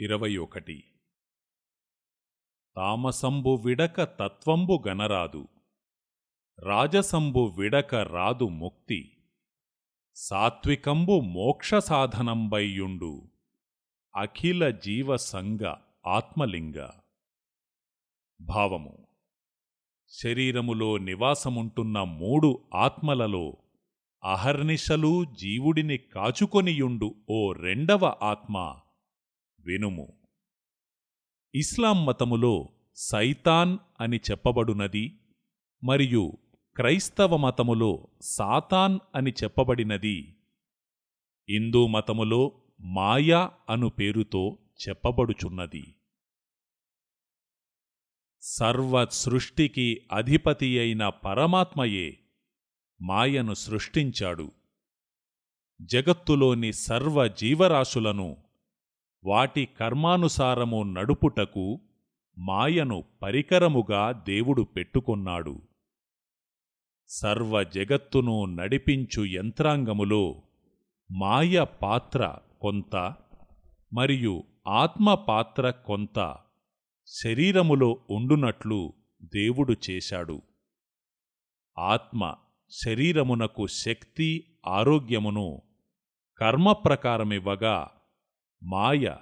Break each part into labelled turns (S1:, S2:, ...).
S1: ఇరవై ఒకటి. తామసంబు విడక తత్వంబు గనరాదు రాజసంబు విడక రాదు ముక్తి. సాత్వికంబు మోక్ష సాధనంబైయుండు అఖిల జీవసంగ ఆత్మలింగ. భావము. శరీరములో నివాసముంటున్న మూడు ఆత్మలలో అహర్నిశలు జీవుడిని కాచుకొనియుండు ఓ రెండవ ఆత్మ వినుము. ఇస్లాం మతములో సైతాన్ అని చెప్పబడునది మరియు క్రైస్తవ మతములో సాతాన్ అని చెప్పబడినది. హిందూ మతములో మాయా అను పేరుతో చెప్పబడుచున్నది. సర్వ సృష్టికి అధిపతి అయిన పరమాత్మయే మాయను సృష్టించాడు. జగత్తులోని సర్వ జీవరాశులను వాటి కర్మానుసారము నడుపుటకు మాయను పరికరముగా దేవుడు పెట్టుకొన్నాడు. సర్వ జగత్తును నడిపించు యంత్రాంగములో మాయ పాత్ర కొంత మరియు ఆత్మ పాత్ర కొంత శరీరములో ఉండునట్లు దేవుడు చేశాడు. ఆత్మ శరీరమునకు శక్తి ఆరోగ్యమును కర్మ ప్రకారమివ్వగా మాయ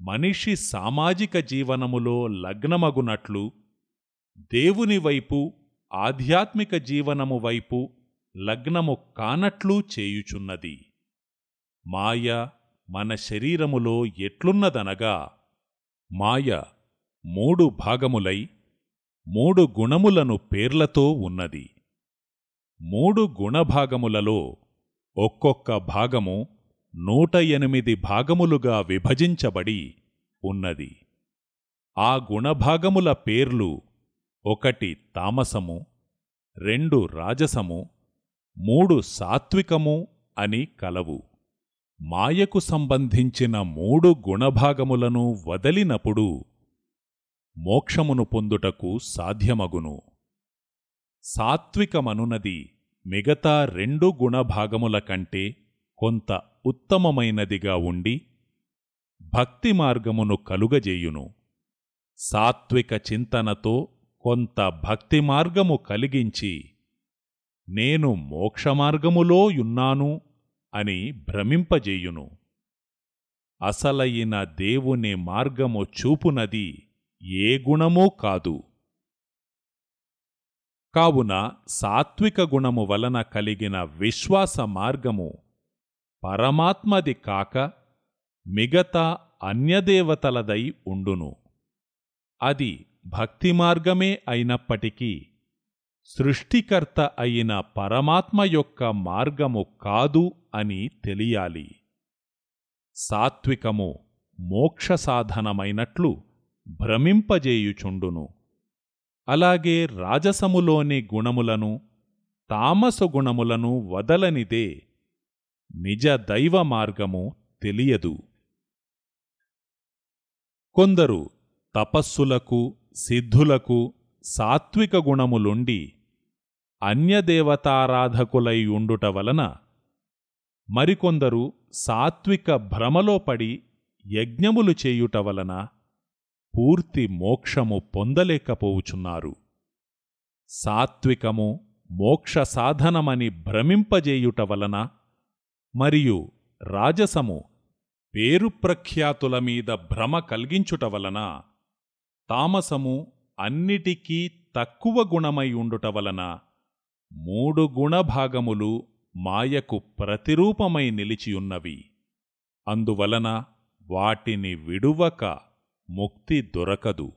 S1: మనిషి సామాజిక జీవనములో లగ్నమగునట్లు దేవుని వైపు ఆధ్యాత్మిక జీవనము వైపు లగ్నము కానట్లు చేయుచున్నది. మాయ మన శరీరములో ఎట్లున్నదనగా మాయ మూడు భాగములై మూడు గుణములను పేర్లతో ఉన్నది. మూడు గుణభాగములలో ఒక్కొక్క భాగము నూట ఎనిమిది భాగములుగా విభజించబడి ఉన్నది. ఆ గుణభాగముల పేర్లు ఒకటి తామసము రెండు రాజసము మూడు సాత్వికము అని కలవు. మాయకు సంబంధించిన మూడు గుణభాగములను వదలినప్పుడు మోక్షమును పొందుటకు సాధ్యమగును. సాత్వికమనునది మిగతా రెండు గుణభాగముల కంటే కొంత ఉత్తమమైనదిగా ఉండి భక్తి మార్గమును కలుగజేయును. సాత్విక చింతనతో కొంత భక్తి మార్గము కలిగించి నేను మోక్షమార్గములో యున్నాను అని భ్రమింపజేయును. అసలయిన దేవుని మార్గము చూపునది ఏ గుణమూ కాదు. కావున సాత్విక గుణము వలన కలిగిన విశ్వాస మార్గము పరమాత్మది కాక మిగతా అన్యదేవతలదై ఉండును. అది భక్తి మార్గమే అయినప్పటికీ సృష్టికర్త అయిన పరమాత్మ యొక్క మార్గము కాదు అని తెలియాలి. సాత్వికము మోక్ష సాధనమైనట్లు భ్రమింపజేయుచుండును. అలాగే రాజసములోని గుణములను తామస గుణములను వదలనిదే నిజ దైవ మార్గము తెలియదు. కొందరు తపస్సులకు సిద్ధులకు సాత్విక గుణములుండి అన్యదేవతారాధకులై ఉండుట వలన మరికొందరు సాత్విక భ్రమలో పడి యజ్ఞములు చేయుట వలన పూర్తి మోక్షము పొందలేకపోవుచున్నారు. సాత్వికము మోక్ష సాధనమని భ్రమింపజేయుట వలన మరియు రాజసము పేరు ప్రఖ్యాతుల మీద భ్రమ కలిగించుట వలన తామసము అన్నిటికీ తక్కువ గుణమై ఉండుట వలన మూడు గుణభాగములు మాయకు ప్రతిరూపమై నిలిచియున్నవి. అందువలన వాటిని విడువక ముక్తి దొరకదు.